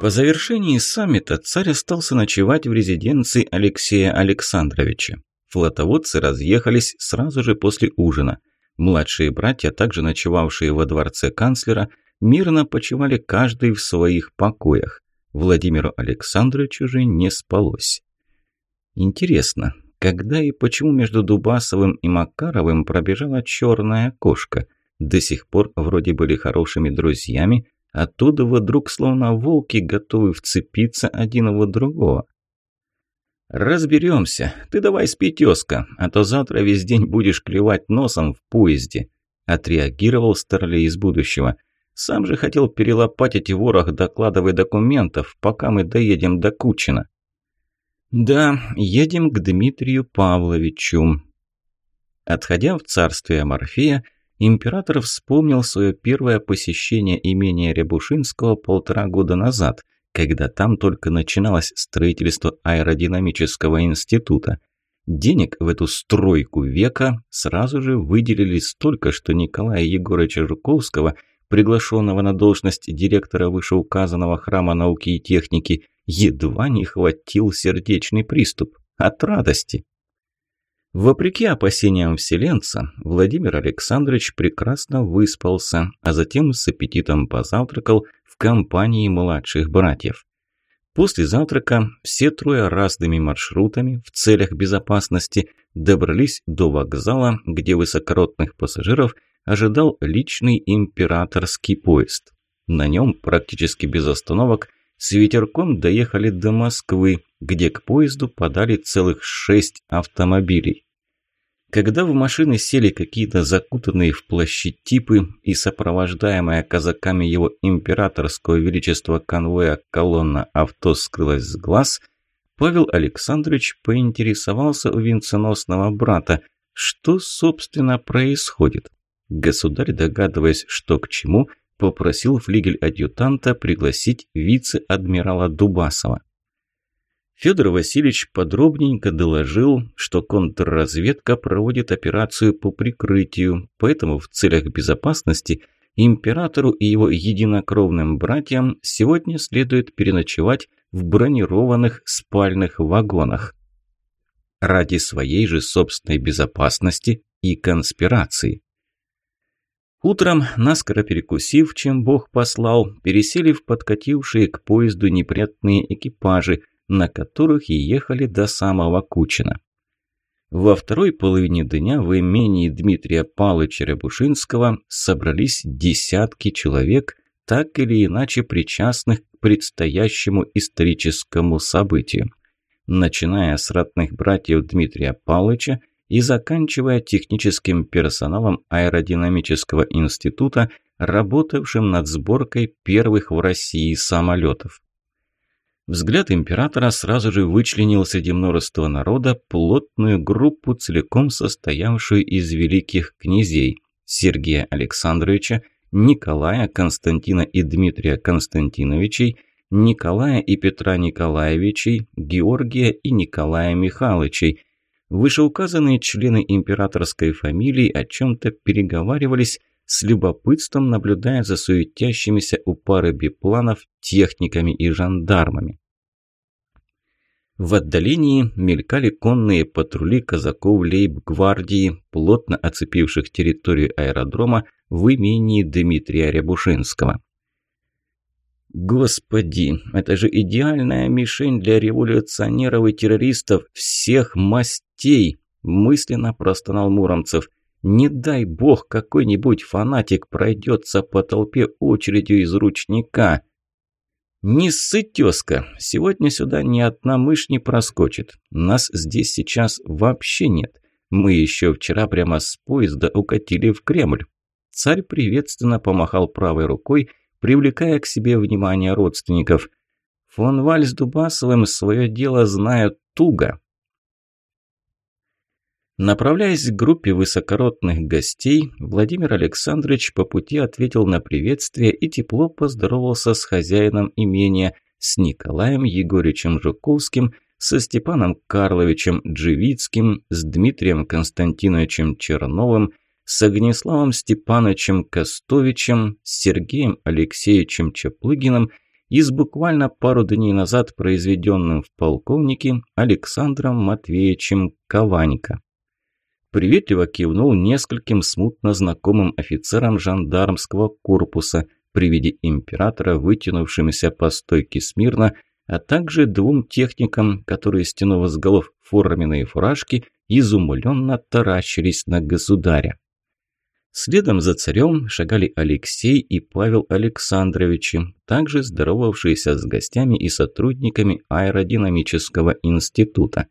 По завершении саммита царь остался ночевать в резиденции Алексея Александровича. Флотоводцы разъехались сразу же после ужина. Младшие братья, также ночевавшие во дворце канцлера, мирно почивали каждый в своих покоях. Владимиру Александровичу же не спалось. Интересно, когда и почему между Дубасовым и Макаровым пробежала черная кошка? До сих пор вроде были хорошими друзьями, Оттуда вдруг словно волки готовы вцепиться один в другого. «Разберемся. Ты давай спи, тезка, а то завтра весь день будешь клевать носом в поезде», – отреагировал Старлей из будущего. «Сам же хотел перелопатить ворох докладов и документов, пока мы доедем до Кучина». «Да, едем к Дмитрию Павловичу». Отходя в царствие Морфея, император вспомнил свое первое посещение имения Рябушинского полтора года назад, когда там только начиналось строительство аэродинамического института. Денег в эту стройку века сразу же выделили столько, что Николая Егоровича Жуковского, приглашенного на должность директора вышеуказанного храма науки и техники, едва не хватил сердечный приступ от радости. Вопреки опасениям вселенца, Владимир Александрович прекрасно выспался, а затем с аппетитом позавтракал в компании младших братьев. После завтрака все трое разными маршрутами в целях безопасности добрались до вокзала, где высокородных пассажиров ожидал личный императорский поезд. На нем практически без остановок с ветерком доехали до Москвы, где к поезду подали целых шесть автомобилей. Когда в машины сели какие-то закутанные в плащи типы и сопровождаемая казаками его императорского величества конвоя колонна авто скрылась с глаз, Павел Александрович поинтересовался у венценосного брата, что, собственно, происходит. Государь, догадываясь, что к чему, попросил флигель-адъютанта пригласить вице-адмирала Дубасова. Федор Васильевич подробненько доложил, что контрразведка проводит операцию по прикрытию, поэтому в целях безопасности императору и его единокровным братьям сегодня следует переночевать в бронированных спальных вагонах. Ради своей же собственной безопасности и конспирации. Утром, наскоро перекусив, чем Бог послал, пересели в подкатившие к поезду неприятные экипажи, на которых и ехали до самого Кучина. Во второй половине дня в имении Дмитрия Павловича Рябушинского собрались десятки человек, так или иначе причастных к предстоящему историческому событию. Начиная с ратных братьев Дмитрия Павловича и заканчивая техническим персоналом Аэродинамического института, работавшим над сборкой первых в России самолетов. Взгляд императора сразу же вычленил среди множества народа плотную группу, целиком состоявшую из великих князей Сергея Александровича, Николая, Константина и Дмитрия Константиновичей, Николая и Петра Николаевичей, Георгия и Николая Михайловичей, Вышеуказанные члены императорской фамилии о чем-то переговаривались, с любопытством наблюдая за суетящимися у пары бипланов техниками и жандармами. В отдалении мелькали конные патрули казаков лейб-гвардии, плотно оцепивших территорию аэродрома в имении Дмитрия Рябушинского. Господи, это же идеальная мишень для революционеров и террористов всех мастей, мысленно простонал Муромцев. Не дай бог какой-нибудь фанатик пройдется по толпе очередью из ручника. Не ссы, тезка, сегодня сюда ни одна мышь не проскочит. Нас здесь сейчас вообще нет. Мы еще вчера прямо с поезда укатили в Кремль. Царь приветственно помахал правой рукой, привлекая к себе внимание родственников. Фон Валь Дубасовым свое дело знают туго. Направляясь к группе высокородных гостей, Владимир Александрович по пути ответил на приветствие и тепло поздоровался с хозяином имения, с Николаем Егоричем Жуковским, со Степаном Карловичем Дживицким, с Дмитрием Константиновичем Черновым, с Огнеславом Степановичем Костовичем, с Сергеем Алексеевичем Чаплыгиным и с буквально пару дней назад произведенным в полковнике Александром Матвеевичем Кованько. Приветливо кивнул нескольким смутно знакомым офицерам жандармского корпуса, при виде императора, вытянувшимся по стойке смирно, а также двум техникам, которые, стянув с голов форменные фуражки, изумленно таращились на государя. Следом за царем шагали Алексей и Павел Александровичи, также здоровавшиеся с гостями и сотрудниками аэродинамического института.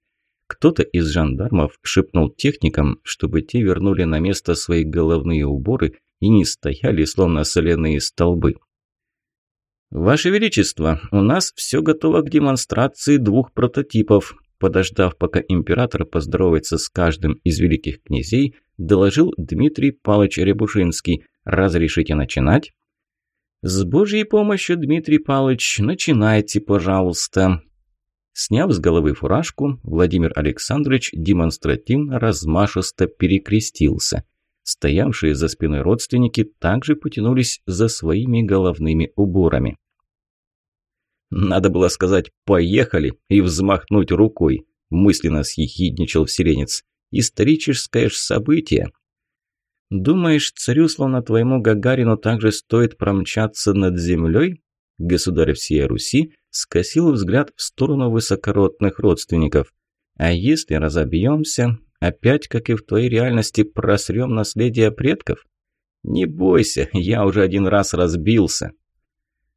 Кто-то из жандармов шепнул техникам, чтобы те вернули на место свои головные уборы и не стояли, словно соляные столбы. «Ваше Величество, у нас все готово к демонстрации двух прототипов», подождав, пока император поздоровается с каждым из великих князей, доложил Дмитрий Павлович Рябушинский. «Разрешите начинать?» «С Божьей помощью, Дмитрий Павлович, начинайте, пожалуйста». Сняв с головы фуражку, Владимир Александрович демонстративно размашисто перекрестился – Стоявшие за спиной родственники также потянулись за своими головными уборами. «Надо было сказать «поехали» и взмахнуть рукой», – мысленно съехидничал вселенец. «Историческое ж событие». «Думаешь, царю, словно твоему Гагарину, также стоит промчаться над землей?» Государь всей Руси скосил взгляд в сторону высокородных родственников. «А если разобьемся, Опять, как и в твоей реальности, просрем наследие предков? Не бойся, я уже один раз разбился.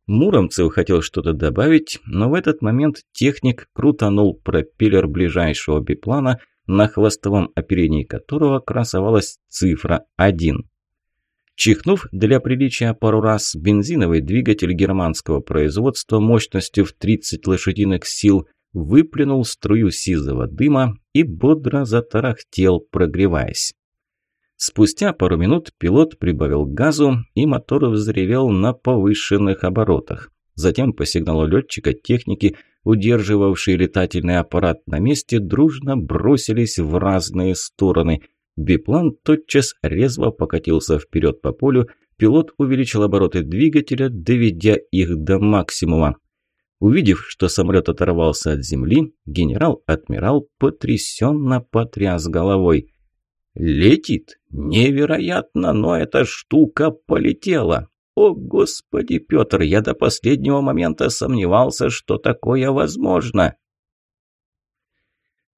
Муромцев хотел что-то добавить, но в этот момент техник крутанул пропеллер ближайшего биплана, на хвостовом оперении которого красовалась цифра 1. Чихнув для приличия пару раз, бензиновый двигатель германского производства мощностью в 30 лошадиных сил – выплюнул струю сизого дыма и бодро затарахтел, прогреваясь. Спустя пару минут пилот прибавил газу, и мотор взревел на повышенных оборотах. Затем по сигналу летчика техники, удерживавшие летательный аппарат на месте, дружно бросились в разные стороны. Биплан тотчас резво покатился вперед по полю, пилот увеличил обороты двигателя, доведя их до максимума. Увидев, что самолет оторвался от земли, генерал-адмирал потрясенно потряс головой. «Летит? Невероятно, но эта штука полетела! О, Господи, Петр, я до последнего момента сомневался, что такое возможно!»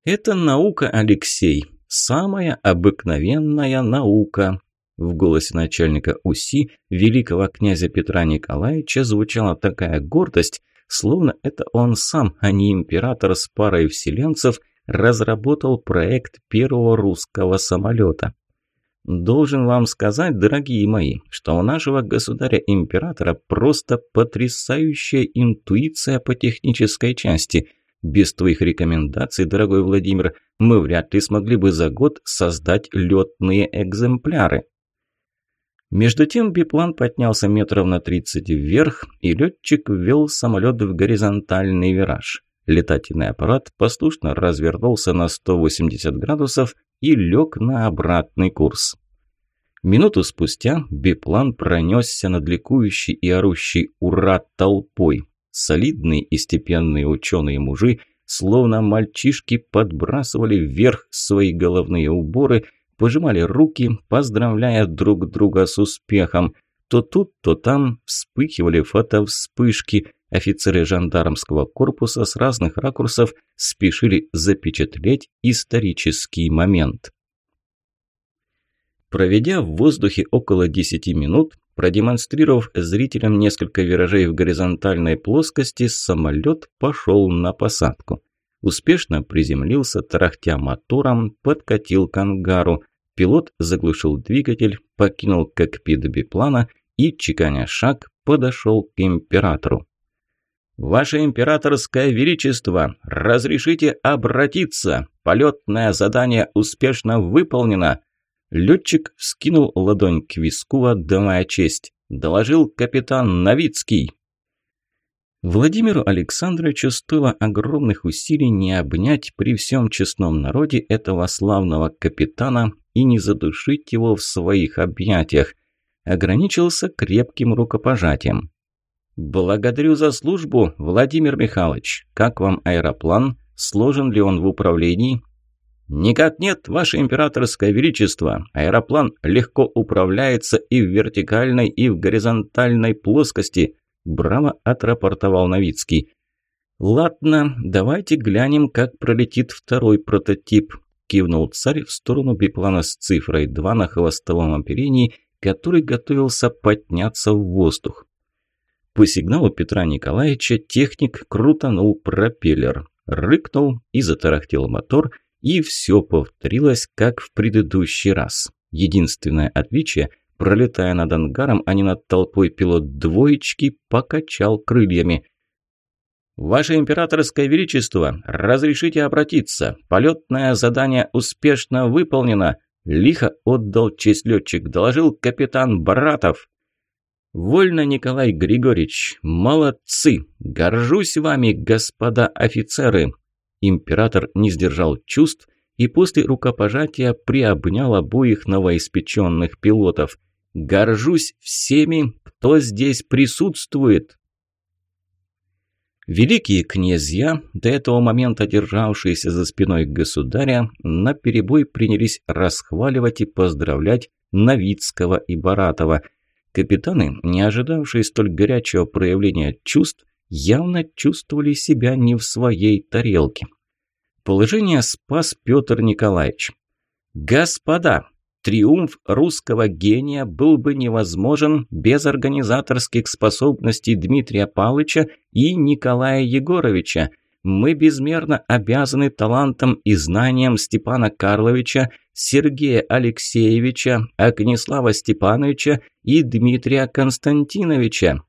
«Это наука, Алексей, самая обыкновенная наука», в голосе начальника УСИ великого князя Петра Николаевича звучала такая гордость, Словно это он сам, а не император с парой вселенцев, разработал проект первого русского самолета. Должен вам сказать, дорогие мои, что у нашего государя-императора просто потрясающая интуиция по технической части. Без твоих рекомендаций, дорогой Владимир, мы вряд ли смогли бы за год создать летные экземпляры. Между тем биплан поднялся метров на 30 вверх, и летчик ввел самолет в горизонтальный вираж. Летательный аппарат послушно развернулся на 180 градусов и лег на обратный курс. Минуту спустя биплан пронесся над ликующей и орущей «Ура!» толпой. Солидные и степенные ученые-мужи, словно мальчишки, подбрасывали вверх свои головные уборы – пожимали руки, поздравляя друг друга с успехом. То тут, то там вспыхивали фотовспышки. Офицеры жандармского корпуса с разных ракурсов спешили запечатлеть исторический момент. Проведя в воздухе около 10 минут, продемонстрировав зрителям несколько виражей в горизонтальной плоскости, самолет пошел на посадку. Успешно приземлился, тарахтя мотором, подкатил к ангару. Пилот заглушил двигатель, покинул кокпит биплана и, чеканя шаг, подошел к императору. «Ваше императорское величество, разрешите обратиться! Полетное задание успешно выполнено!» Летчик вскинул ладонь к виску, отдавая честь. Доложил капитан Новицкий. Владимиру Александровичу стоило огромных усилий не обнять при всем честном народе этого славного капитана и не задушить его в своих объятиях. Ограничился крепким рукопожатием. «Благодарю за службу, Владимир Михайлович. Как вам аэроплан? Сложен ли он в управлении?» «Никак нет, Ваше Императорское Величество. Аэроплан легко управляется и в вертикальной, и в горизонтальной плоскости», – браво отрапортовал Новицкий. «Ладно, давайте глянем, как пролетит второй прототип», – кивнул царь в сторону биплана с цифрой 2 на хвостовом оперении, который готовился подняться в воздух. По сигналу Петра Николаевича техник крутанул пропеллер, рыкнул и затарахтел мотор – и все повторилось, как в предыдущий раз. Единственное отличие – пролетая над ангаром, а не над толпой пилот двоечки, покачал крыльями. «Ваше императорское величество, разрешите обратиться. Полетное задание успешно выполнено. Лихо отдал честь летчик, доложил капитан Баратов». «Вольно, Николай Григорьевич, молодцы! Горжусь вами, господа офицеры!» Император не сдержал чувств и после рукопожатия приобнял обоих новоиспеченных пилотов. «Горжусь всеми, кто здесь присутствует!» Великие князья, до этого момента державшиеся за спиной государя, наперебой принялись расхваливать и поздравлять Новицкого и Баратова. Капитаны, не ожидавшие столь горячего проявления чувств, явно чувствовали себя не в своей тарелке. Положение спас Петр Николаевич. «Господа, триумф русского гения был бы невозможен без организаторских способностей Дмитрия Павловича и Николая Егоровича. Мы безмерно обязаны талантам и знаниям Степана Карловича, Сергея Алексеевича, Огнеслава Степановича и Дмитрия Константиновича.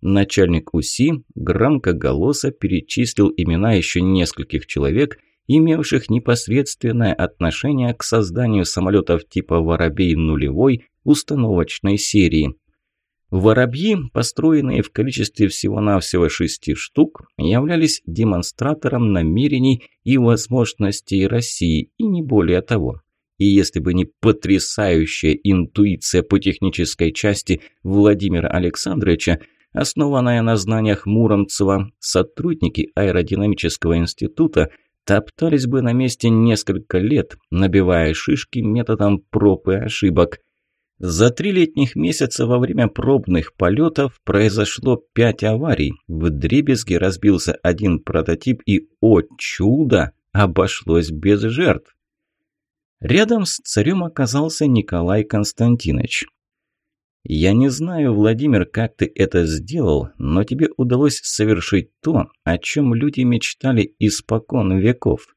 Начальник УСИ громкоголосо перечислил имена еще нескольких человек, имевших непосредственное отношение к созданию самолетов типа «Воробей нулевой» установочной серии. Воробьи, построенные в количестве всего-навсего шести штук, являлись демонстратором намерений и возможностей России, и не более того. И если бы не потрясающая интуиция по технической части Владимира Александровича, основанная на знаниях Муромцева, сотрудники аэродинамического института топтались бы на месте несколько лет, набивая шишки методом проб и ошибок. За три летних месяца во время пробных полетов произошло пять аварий. В дребезги разбился один прототип и, о чудо, обошлось без жертв. Рядом с царем оказался Николай Константинович. «Я не знаю, Владимир, как ты это сделал, но тебе удалось совершить то, о чем люди мечтали испокон веков».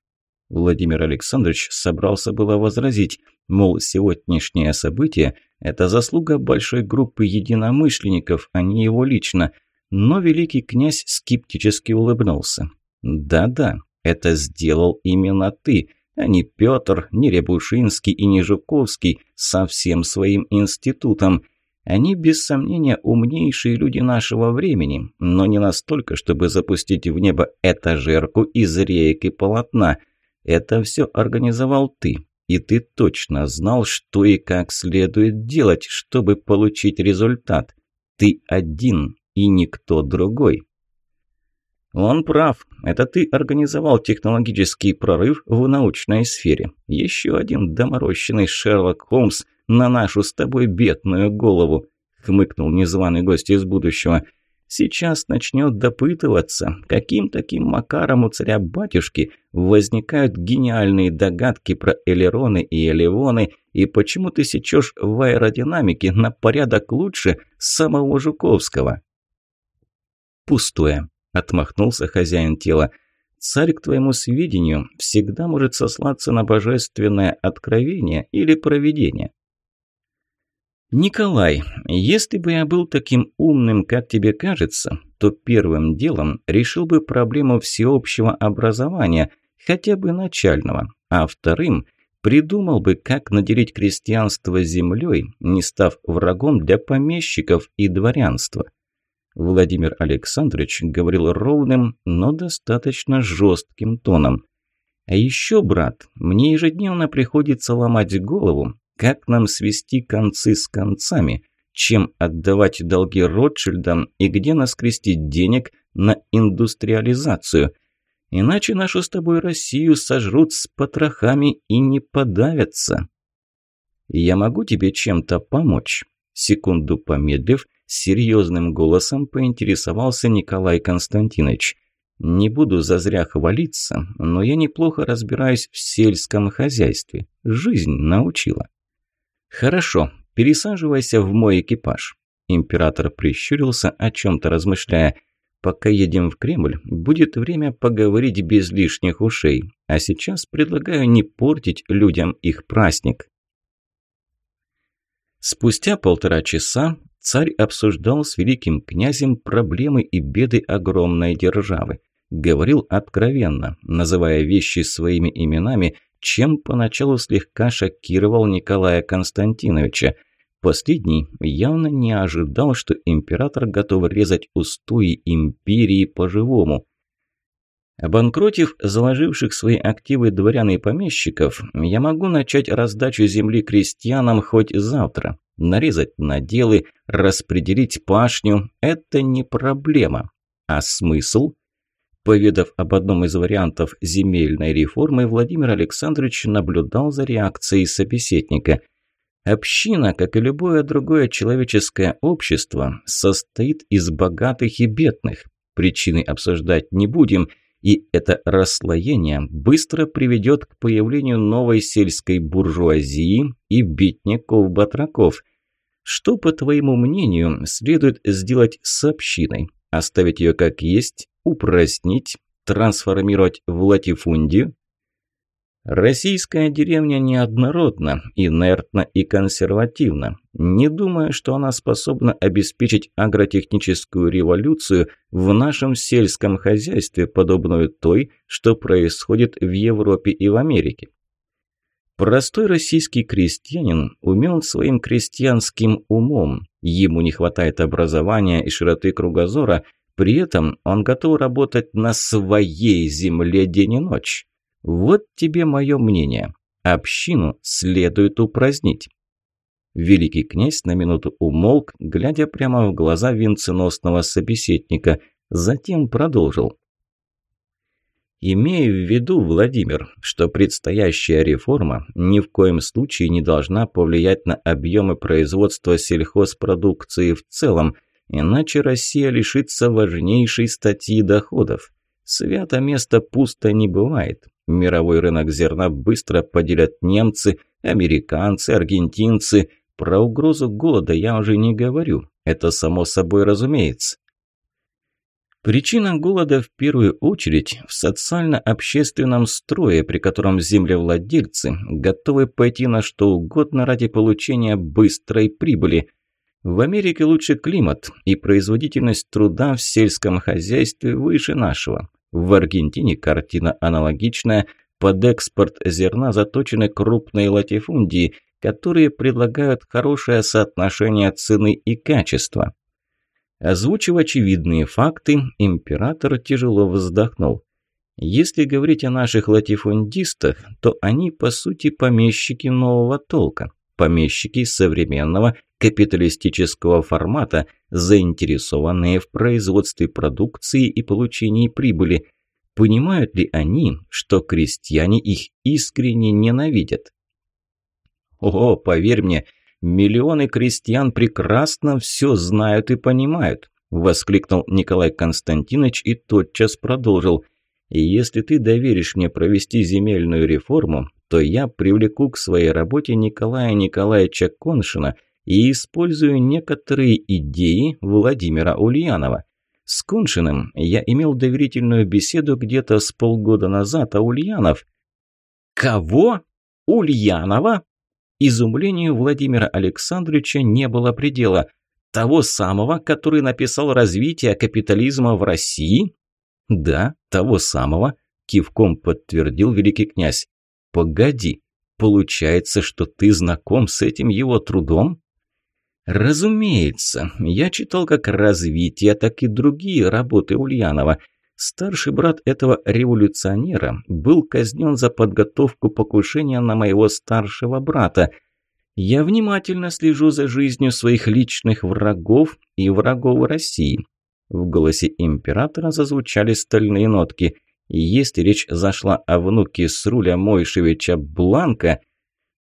Владимир Александрович собрался было возразить, мол, сегодняшнее событие – это заслуга большой группы единомышленников, а не его лично, но великий князь скептически улыбнулся. «Да-да, это сделал именно ты», а не Петр, не Рябушинский и не Жуковский со всем своим институтом – они, без сомнения, умнейшие люди нашего времени, но не настолько, чтобы запустить в небо этажерку из реек и полотна. Это все организовал ты, и ты точно знал, что и как следует делать, чтобы получить результат. Ты один и никто другой. Он прав. Это ты организовал технологический прорыв в научной сфере. Еще один доморощенный Шерлок Холмс – на нашу с тобой бедную голову», – хмыкнул незваный гость из будущего. «Сейчас начнет допытываться, каким таким макаром у царя-батюшки возникают гениальные догадки про элероны и элевоны, и почему ты сечешь в аэродинамике на порядок лучше самого Жуковского». «Пустое», – отмахнулся хозяин тела. Царь, к твоему сведению, всегда может сослаться на божественное откровение или провидение. «Николай, если бы я был таким умным, как тебе кажется, то первым делом решил бы проблему всеобщего образования, хотя бы начального, а вторым придумал бы, как наделить крестьянство землей, не став врагом для помещиков и дворянства». Владимир Александрович говорил ровным, но достаточно жестким тоном. «А еще, брат, мне ежедневно приходится ломать голову, как нам свести концы с концами? чем отдавать долги Ротшильдам и где наскрестить денег на индустриализацию. Иначе нашу с тобой Россию сожрут с потрохами и не подавятся. Я могу тебе чем-то помочь? Секунду помедлив, серьезным голосом поинтересовался Николай Константинович. Не буду зазря хвалиться, но я неплохо разбираюсь в сельском хозяйстве. Жизнь научила. Хорошо, пересаживайся в мой экипаж. Император прищурился, о чем-то размышляя. Пока едем в Кремль, будет время поговорить без лишних ушей. А сейчас предлагаю не портить людям их праздник. Спустя полтора часа царь обсуждал с великим князем проблемы и беды огромной державы. Говорил откровенно, называя вещи своими именами, чем поначалу слегка шокировал Николая Константиновича. Последний явно не ожидал, что император готов резать устои империи по-живому. Обанкротив заложивших свои активы дворян и помещиков, я могу начать раздачу земли крестьянам хоть завтра. Нарезать наделы, распределить пашню – это не проблема. А смысл? Поведав об одном из вариантов земельной реформы, Владимир Александрович наблюдал за реакцией собеседника. Община, как и любое другое человеческое общество, состоит из богатых и бедных. Причины обсуждать не будем – и это расслоение быстро приведет к появлению новой сельской буржуазии и битников-батраков. Что, по твоему мнению, следует сделать с общиной? Оставить ее как есть, упростить, трансформировать в латифундию? Российская деревня неоднородна, инертна и консервативна. Не думаю, что она способна обеспечить агротехническую революцию в нашем сельском хозяйстве, подобную той, что происходит в Европе и в Америке. Простой российский крестьянин умен своим крестьянским умом. Ему не хватает образования и широты кругозора, при этом он готов работать на своей земле день и ночь. Вот тебе мое мнение. Общину следует упразднить. Великий князь на минуту умолк, глядя прямо в глаза венценосного собеседника, затем продолжил. Имея в виду, Владимир, что предстоящая реформа ни в коем случае не должна повлиять на объемы производства сельхозпродукции в целом, иначе Россия лишится важнейшей статьи доходов. Свято место пусто не бывает. Мировой рынок зерна быстро поделят немцы, американцы, аргентинцы. Про угрозу голода я уже не говорю. Это само собой разумеется. Причина голода в первую очередь в социально-общественном строе, при котором землевладельцы готовы пойти на что угодно ради получения быстрой прибыли. В Америке лучше климат и производительность труда в сельском хозяйстве выше нашего. В Аргентине картина аналогичная. Под экспорт зерна заточены крупные латифундии, которые предлагают хорошее соотношение цены и качества. Озвучив очевидные факты, император тяжело вздохнул. Если говорить о наших латифундистах, то они по сути помещики нового толка, помещики современного капиталистического формата, заинтересованные в производстве продукции и получении прибыли. Понимают ли они, что крестьяне их искренне ненавидят? О, поверь мне, миллионы крестьян прекрасно все знают и понимают, воскликнул Николай Константинович и тотчас продолжил. И если ты доверишь мне провести земельную реформу, то я привлеку к своей работе Николая Николаевича Коншина – и использую некоторые идеи Владимира Ульянова. С Коншиным я имел доверительную беседу где-то с полгода назад, а Ульянов... Кого? Ульянова? Изумлению Владимира Александровича не было предела. Того самого, который написал «Развитие капитализма в России»? Да, того самого, кивком подтвердил великий князь. Погоди, получается, что ты знаком с этим его трудом? Разумеется, я читал как развитие, так и другие работы Ульянова. Старший брат этого революционера был казнен за подготовку покушения на моего старшего брата. Я внимательно слежу за жизнью своих личных врагов и врагов России. В голосе императора зазвучали стальные нотки. Если речь зашла о внуке с руля Мойшевича Бланка,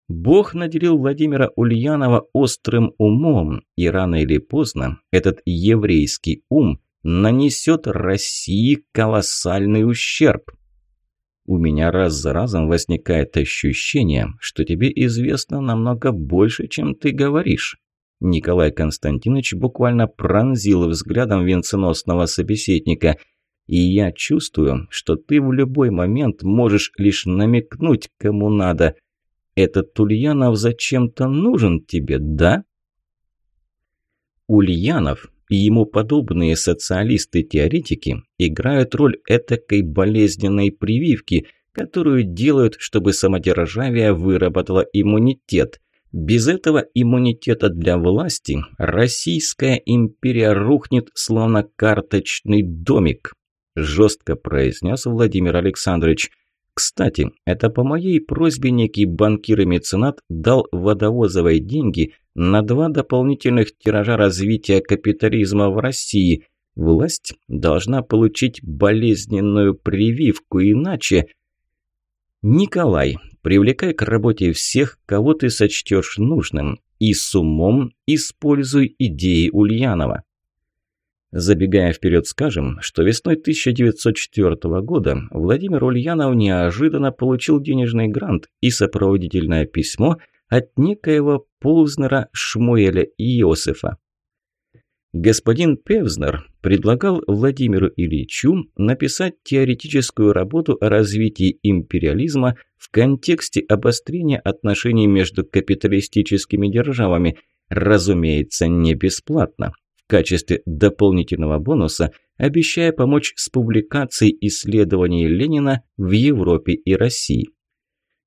Бог наделил Владимира Ульянова острым умом, и рано или поздно этот еврейский ум нанесет России колоссальный ущерб. У меня раз за разом возникает ощущение, что тебе известно намного больше, чем ты говоришь. Николай Константинович буквально пронзил взглядом венценосного собеседника. И я чувствую, что ты в любой момент можешь лишь намекнуть, кому надо – этот Ульянов зачем-то нужен тебе, да? Ульянов и ему подобные социалисты-теоретики играют роль этакой болезненной прививки, которую делают, чтобы самодержавие выработало иммунитет. Без этого иммунитета для власти Российская империя рухнет, словно карточный домик, жестко произнес Владимир Александрович. Кстати, это по моей просьбе некий банкир и меценат дал водовозовой деньги на два дополнительных тиража развития капитализма в России. Власть должна получить болезненную прививку, иначе... Николай, привлекай к работе всех, кого ты сочтешь нужным, и с умом используй идеи Ульянова. Забегая вперед, скажем, что весной 1904 года Владимир Ульянов неожиданно получил денежный грант и сопроводительное письмо от некоего Ползнера Шмуэля Иосифа. Господин Певзнер предлагал Владимиру Ильичу написать теоретическую работу о развитии империализма в контексте обострения отношений между капиталистическими державами, разумеется, не бесплатно качестве дополнительного бонуса, обещая помочь с публикацией исследований Ленина в Европе и России.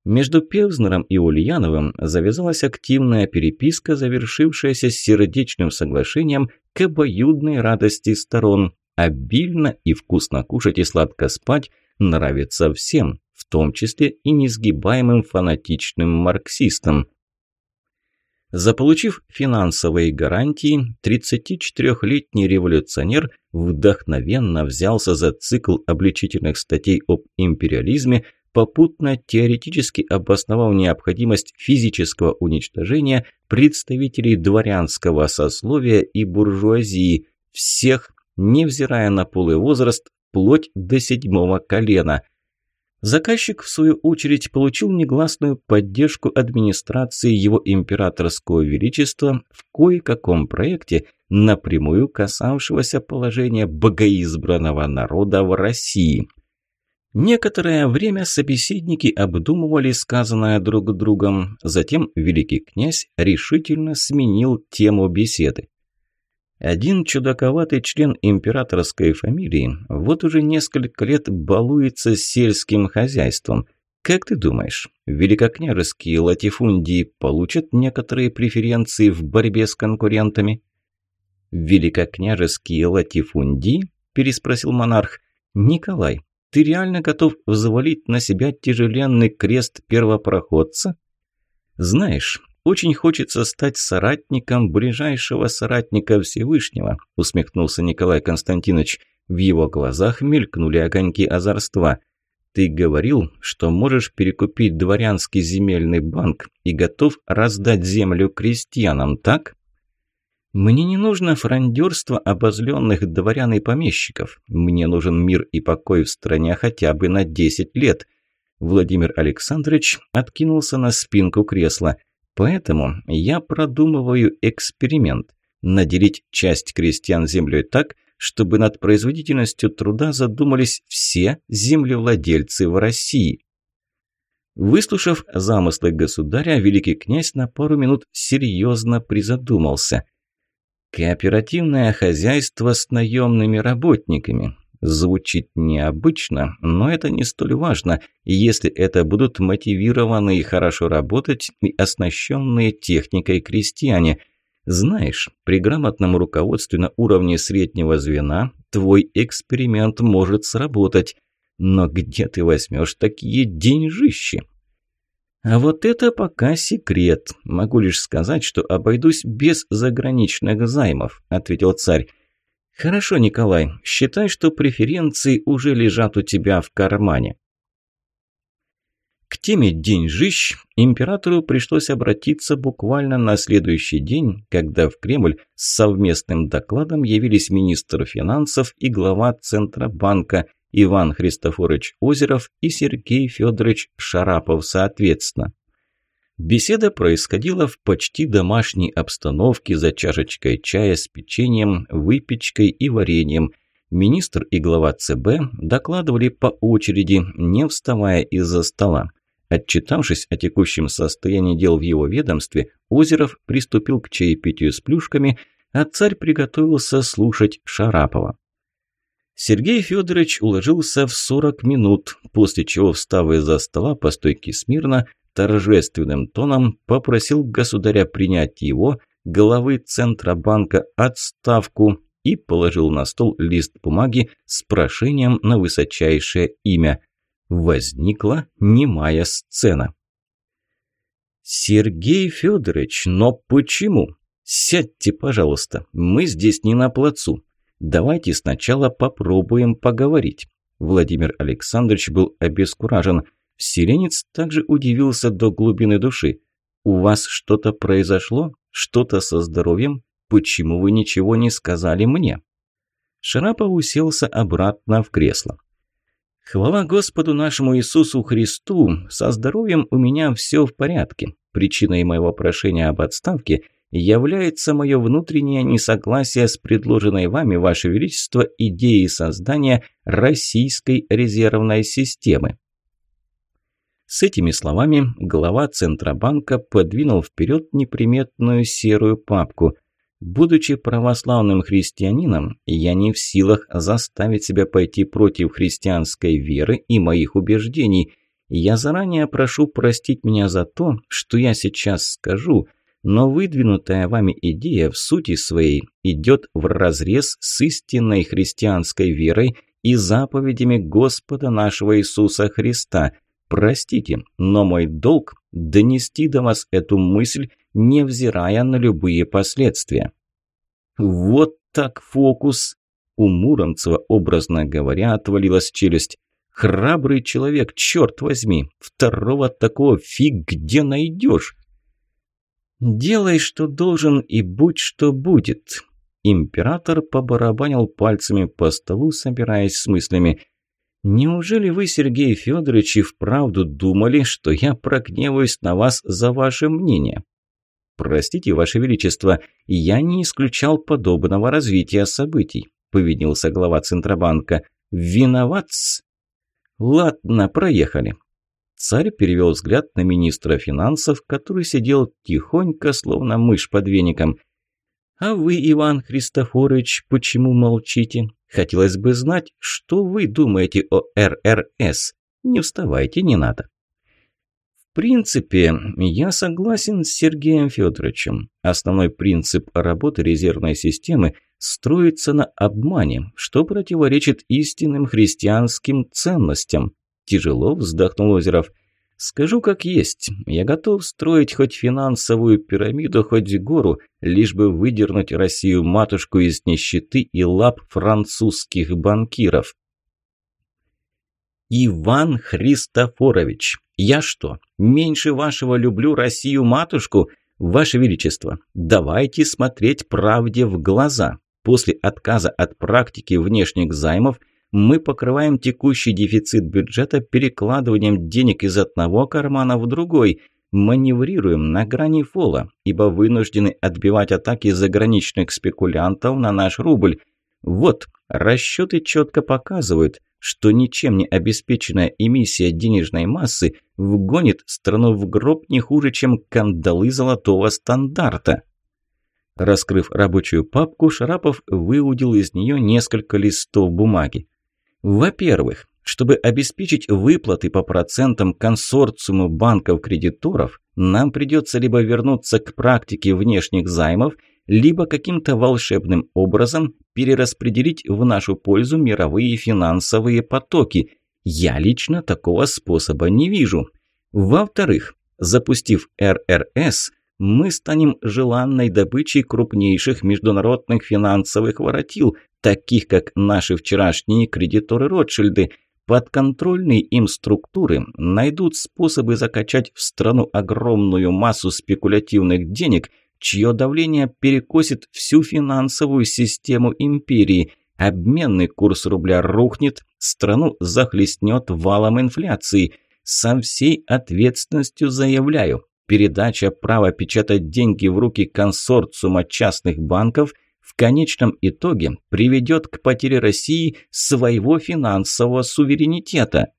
Между Певзнером и Ульяновым завязалась активная переписка, завершившаяся сердечным соглашением к обоюдной радости сторон. Обильно и вкусно кушать и сладко спать нравится всем, в том числе и несгибаемым фанатичным марксистам. Заполучив финансовые гарантии, 34-летний революционер вдохновенно взялся за цикл обличительных статей об империализме, попутно теоретически обосновал необходимость физического уничтожения представителей дворянского сословия и буржуазии, всех, невзирая на пол и возраст, вплоть до седьмого колена. Заказчик, в свою очередь, получил негласную поддержку администрации его императорского величества в кое-каком проекте, напрямую касавшегося положения богоизбранного народа в России. Некоторое время собеседники обдумывали сказанное друг другом, затем великий князь решительно сменил тему беседы. Один чудаковатый член императорской фамилии вот уже несколько лет балуется сельским хозяйством. Как ты думаешь, великокняжеские латифундии получат некоторые преференции в борьбе с конкурентами? «Великокняжеские латифундии?» – переспросил монарх. «Николай, ты реально готов взвалить на себя тяжеленный крест первопроходца?» «Знаешь, очень хочется стать соратником ближайшего соратника Всевышнего», усмехнулся Николай Константинович. В его глазах мелькнули огоньки озорства. «Ты говорил, что можешь перекупить дворянский земельный банк и готов раздать землю крестьянам, так?» «Мне не нужно фрондерство обозленных дворян и помещиков. Мне нужен мир и покой в стране хотя бы на 10 лет». Владимир Александрович откинулся на спинку кресла – Поэтому я продумываю эксперимент – наделить часть крестьян землей так, чтобы над производительностью труда задумались все землевладельцы в России. Выслушав замыслы государя, великий князь на пару минут серьезно призадумался. Кооперативное хозяйство с наемными работниками. Звучит необычно, но это не столь важно, если это будут мотивированные и хорошо работать и оснащенные техникой крестьяне. Знаешь, при грамотном руководстве на уровне среднего звена твой эксперимент может сработать. Но где ты возьмешь такие деньжищи? А вот это пока секрет. Могу лишь сказать, что обойдусь без заграничных займов, ответил царь. Хорошо, Николай, считай, что преференции уже лежат у тебя в кармане. К теме деньжищ императору пришлось обратиться буквально на следующий день, когда в Кремль с совместным докладом явились министр финансов и глава Центробанка Иван Христофорович Озеров и Сергей Федорович Шарапов соответственно. Беседа происходила в почти домашней обстановке за чашечкой чая с печеньем, выпечкой и вареньем. Министр и глава ЦБ докладывали по очереди, не вставая из-за стола. Отчитавшись о текущем состоянии дел в его ведомстве, Озеров приступил к чаепитию с плюшками, а царь приготовился слушать Шарапова. Сергей Федорович уложился в 40 минут, после чего, встав из-за стола по стойке смирно, торжественным тоном попросил государя принять его, главы Центробанка, отставку и положил на стол лист бумаги с прошением на высочайшее имя – возникла немая сцена. «Сергей Федорович, но почему? Сядьте, пожалуйста, мы здесь не на плацу. Давайте сначала попробуем поговорить». Владимир Александрович был обескуражен. Селенец также удивился до глубины души. «У вас что-то произошло? Что-то со здоровьем? Почему вы ничего не сказали мне?» Шарапов уселся обратно в кресло. Хвала Господу нашему Иисусу Христу, со здоровьем у меня все в порядке. Причиной моего прошения об отставке является мое внутреннее несогласие с предложенной вами, Ваше Величество, идеей создания российской резервной системы. С этими словами глава Центробанка подвинул вперед неприметную серую папку – Будучи православным христианином, я не в силах заставить себя пойти против христианской веры и моих убеждений. Я заранее прошу простить меня за то, что я сейчас скажу, но выдвинутая вами идея в сути своей идет вразрез с истинной христианской верой и заповедями Господа нашего Иисуса Христа. Простите, но мой долг – донести до вас эту мысль невзирая на любые последствия. Вот так фокус! У Муромцева, образно говоря, отвалилась челюсть. Храбрый человек, черт возьми! Второго такого фиг где найдешь? «Делай, что должен, и будь, что будет». Император побарабанил пальцами по столу, собираясь с мыслями. «Неужели вы, Сергей Федорович, и вправду думали, что я прогневаюсь на вас за ваше мнение? «Простите, Ваше Величество, я не исключал подобного развития событий», – повинился глава Центробанка. «Виноват -с. «Ладно, проехали». Царь перевел взгляд на министра финансов, который сидел тихонько, словно мышь под веником. «А вы, Иван Христофорович, почему молчите? Хотелось бы знать, что вы думаете о РРС. Не вставайте, не надо». В принципе, я согласен с Сергеем Федоровичем. Основной принцип работы резервной системы строится на обмане, что противоречит истинным христианским ценностям. Тяжело вздохнул Озеров. Скажу как есть, я готов строить хоть финансовую пирамиду, хоть гору, лишь бы выдернуть Россию-матушку из нищеты и лап французских банкиров. Иван Христофорович, я что, меньше вашего люблю Россию-матушку? Ваше Величество, давайте смотреть правде в глаза. После отказа от практики внешних займов мы покрываем текущий дефицит бюджета перекладыванием денег из одного кармана в другой, маневрируем на грани фола, ибо вынуждены отбивать атаки заграничных спекулянтов на наш рубль. Вот, расчеты четко показывают – что ничем не обеспеченная эмиссия денежной массы вгонит страну в гроб не хуже, чем кандалы золотого стандарта. Раскрыв рабочую папку, Шарапов выудил из нее несколько листов бумаги. Во-первых, чтобы обеспечить выплаты по процентам консорциуму банков-кредиторов, нам придется либо вернуться к практике внешних займов – либо каким-то волшебным образом перераспределить в нашу пользу мировые финансовые потоки. Я лично такого способа не вижу. Во-вторых, Запустив РРС, мы станем желанной добычей крупнейших международных финансовых воротил, таких как наши вчерашние кредиторы Ротшильды. Подконтрольные им структуры найдут способы закачать в страну огромную массу спекулятивных денег, чье давление перекосит всю финансовую систему империи. Обменный курс рубля рухнет, страну захлестнет валом инфляции. Со всей ответственностью заявляю, передача права печатать деньги в руки консорциума частных банков в конечном итоге приведет к потере России своего финансового суверенитета.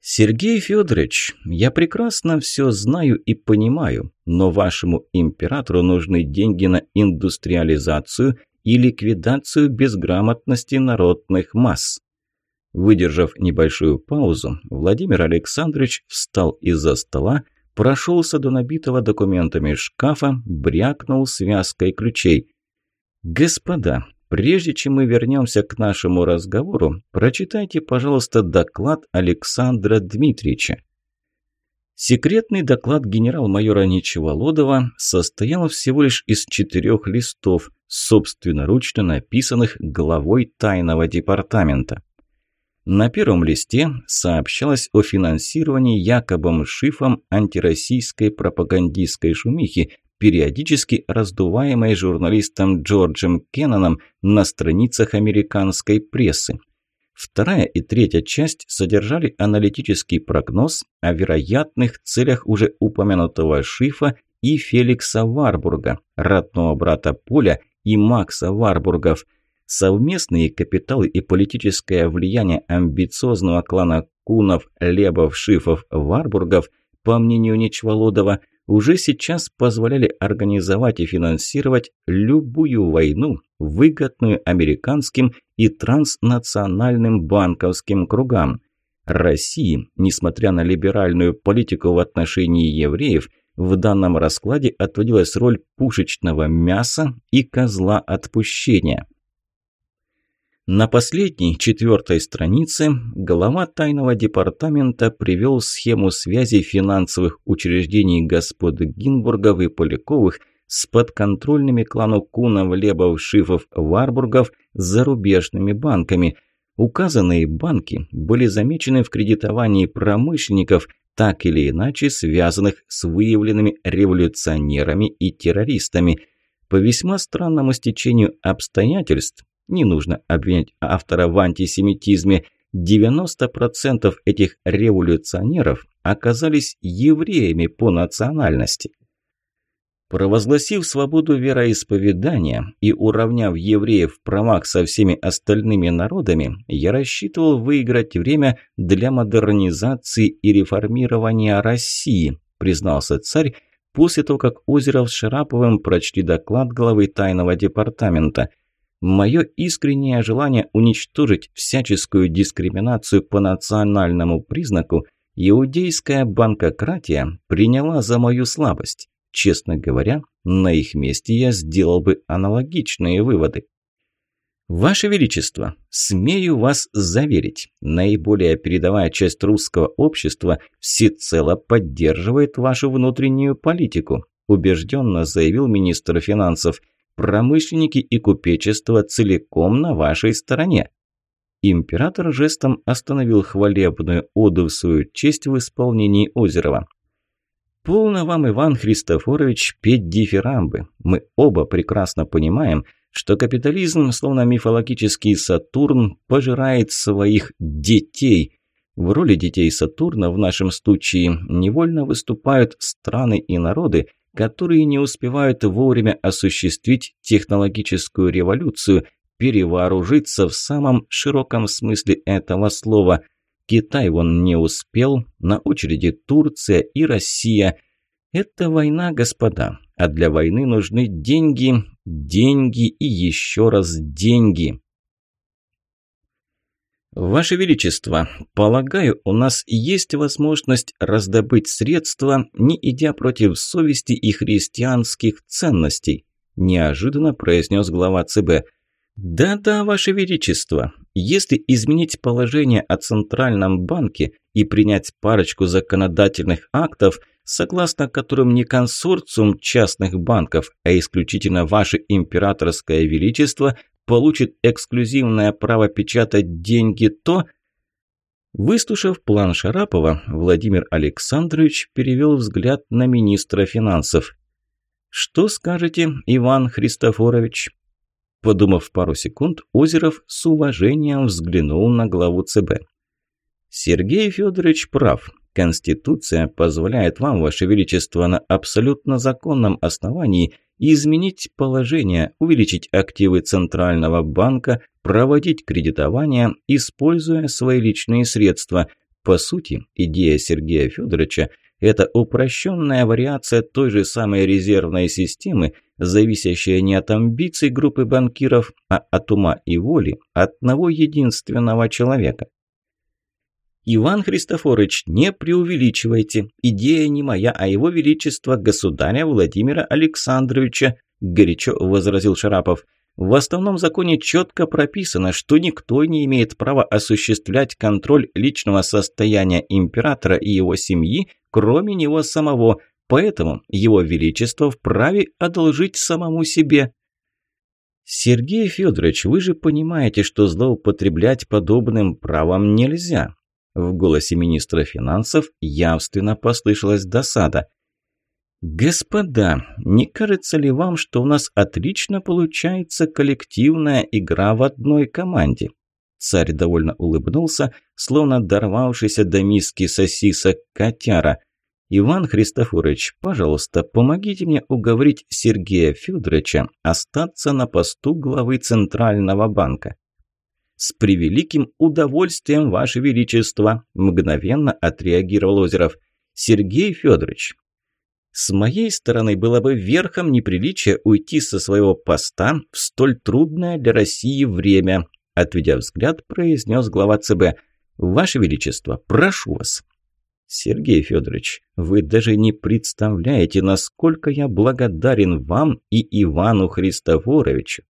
Сергей Федорович, я прекрасно все знаю и понимаю, но вашему императору нужны деньги на индустриализацию и ликвидацию безграмотности народных масс. Выдержав небольшую паузу, Владимир Александрович встал из-за стола, прошелся до набитого документами шкафа, брякнул связкой ключей. «Господа, прежде чем мы вернемся к нашему разговору, прочитайте, пожалуйста, доклад Александра Дмитриевича». Секретный доклад генерал-майора Ничеволодова состоял всего лишь из четырех листов, собственноручно написанных главой тайного департамента. На первом листе сообщалось о финансировании якобы Шифом антироссийской пропагандистской шумихи, периодически раздуваемой журналистом Джорджем Кенноном на страницах американской прессы. Вторая и третья часть содержали аналитический прогноз о вероятных целях уже упомянутого Шифа и Феликса Варбурга, родного брата Поля и Макса Варбургов – Совместные капиталы и политическое влияние амбициозного клана Кунов, Лебов, Шифов, Варбургов, по мнению Нечволодова, уже сейчас позволяли организовать и финансировать любую войну, выгодную американским и транснациональным банковским кругам. России, несмотря на либеральную политику в отношении евреев, в данном раскладе отводилась роль пушечного мяса и козла отпущения – на последней, четвертой странице, глава тайного департамента привел схему связи финансовых учреждений господ Гинбургов и Поляковых с подконтрольными клану Кунов, Лебов, Шифов, Варбургов с зарубежными банками. Указанные банки были замечены в кредитовании промышленников, так или иначе связанных с выявленными революционерами и террористами. По весьма странному стечению обстоятельств не нужно обвинять автора в антисемитизме. 90% этих революционеров оказались евреями по национальности. Провозгласив свободу вероисповедания и уравняв евреев в правах со всеми остальными народами, я рассчитывал выиграть время для модернизации и реформирования России, признался царь, после того, как Озеров с Шараповым прочли доклад главы тайного департамента. Мое искреннее желание уничтожить всяческую дискриминацию по национальному признаку иудейская банкократия приняла за мою слабость. Честно говоря, на их месте я сделал бы аналогичные выводы. Ваше Величество, смею вас заверить, наиболее передовая часть русского общества всецело поддерживает вашу внутреннюю политику, убежденно заявил министр финансов – Промышленники и купечество целиком на вашей стороне. Император жестом остановил хвалебную оду в свою честь в исполнении Озерова. «Полно вам, Иван Христофорович, петь дифирамбы. Мы оба прекрасно понимаем, что капитализм, словно мифологический Сатурн, пожирает своих детей. В роли детей Сатурна в нашем случае невольно выступают страны и народы, которые не успевают вовремя осуществить технологическую революцию, перевооружиться в самом широком смысле этого слова. Китай вон не успел, на очереди Турция и Россия. Это война, господа, а для войны нужны деньги, деньги и еще раз деньги. «Ваше Величество, полагаю, у нас есть возможность раздобыть средства, не идя против совести и христианских ценностей», неожиданно произнес глава ЦБ. Да-да, Ваше Величество, если изменить положение о Центральном банке и принять парочку законодательных актов, согласно которым не консорциум частных банков, а исключительно Ваше Императорское Величество получит эксклюзивное право печатать деньги, то... Выслушав план Шарапова, Владимир Александрович перевел взгляд на министра финансов. «Что скажете, Иван Христофорович?» Подумав пару секунд, Озеров с уважением взглянул на главу ЦБ. «Сергей Федорович прав. Конституция позволяет вам, Ваше Величество, на абсолютно законном основании изменить положение, увеличить активы Центрального банка, проводить кредитование, используя свои личные средства. По сути, идея Сергея Федоровича – это упрощенная вариация той же самой резервной системы, зависящая не от амбиций группы банкиров, а от ума и воли одного единственного человека. «Иван Христофорович, не преувеличивайте. Идея не моя, а его величества государя Владимира Александровича», – горячо возразил Шарапов – в основном законе четко прописано, что никто не имеет права осуществлять контроль личного состояния императора и его семьи, кроме него самого, поэтому его величество вправе одолжить самому себе. Сергей Федорович, вы же понимаете, что злоупотреблять подобным правом нельзя. В голосе министра финансов явственно послышалась досада. «Господа, не кажется ли вам, что у нас отлично получается коллективная игра в одной команде?» Царь довольно улыбнулся, словно дорвавшийся до миски сосисок котяра. «Иван Христофорович, пожалуйста, помогите мне уговорить Сергея Федоровича остаться на посту главы Центрального банка». «С превеликим удовольствием, Ваше Величество!» – мгновенно отреагировал Озеров. «Сергей Федорович, с моей стороны было бы верхом неприличия уйти со своего поста в столь трудное для России время, отведя взгляд, произнес глава ЦБ. Ваше Величество, прошу вас. Сергей Федорович, вы даже не представляете, насколько я благодарен вам и Ивану Христофоровичу.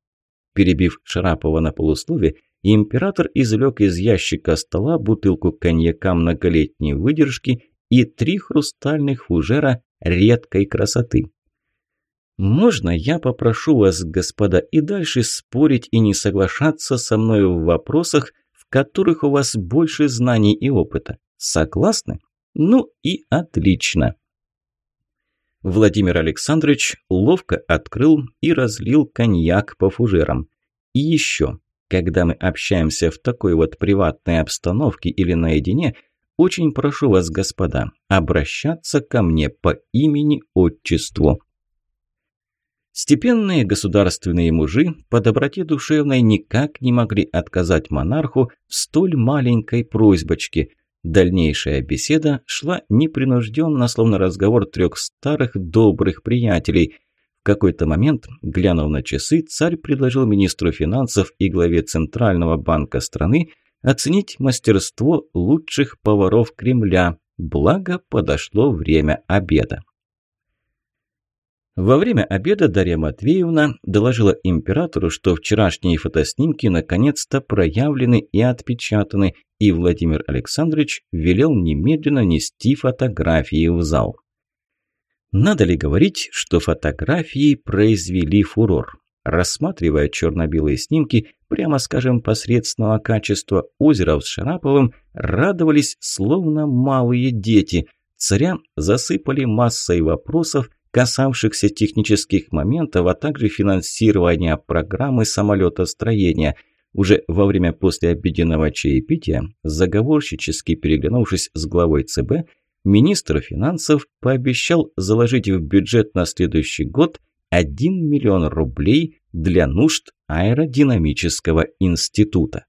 Перебив Шарапова на полуслове, император извлек из ящика стола бутылку коньяка многолетней выдержки и три хрустальных фужера редкой красоты. «Можно я попрошу вас, господа, и дальше спорить и не соглашаться со мной в вопросах, в которых у вас больше знаний и опыта? Согласны? Ну и отлично!» Владимир Александрович ловко открыл и разлил коньяк по фужерам. И еще, когда мы общаемся в такой вот приватной обстановке или наедине – очень прошу вас, господа, обращаться ко мне по имени-отчеству. Степенные государственные мужи по доброте душевной никак не могли отказать монарху в столь маленькой просьбочке. Дальнейшая беседа шла непринужденно, словно разговор трех старых добрых приятелей. Какой-то момент, глянув на часы, царь предложил министру финансов и главе Центрального банка страны оценить мастерство лучших поваров Кремля, благо подошло время обеда. Во время обеда Дарья Матвеевна доложила императору, что вчерашние фотоснимки наконец-то проявлены и отпечатаны, и Владимир Александрович велел немедленно нести фотографии в зал. Надо ли говорить, что фотографии произвели фурор? Рассматривая черно-белые снимки, прямо скажем, посредственного качества, Озеров с Шараповым радовались словно малые дети. Царя засыпали массой вопросов, касавшихся технических моментов, а также финансирования программы самолетостроения. Уже во время послеобеденного чаепития, заговорщически переглянувшись с главой ЦБ, министр финансов пообещал заложить в бюджет на следующий год 1 миллион рублей для нужд аэродинамического института.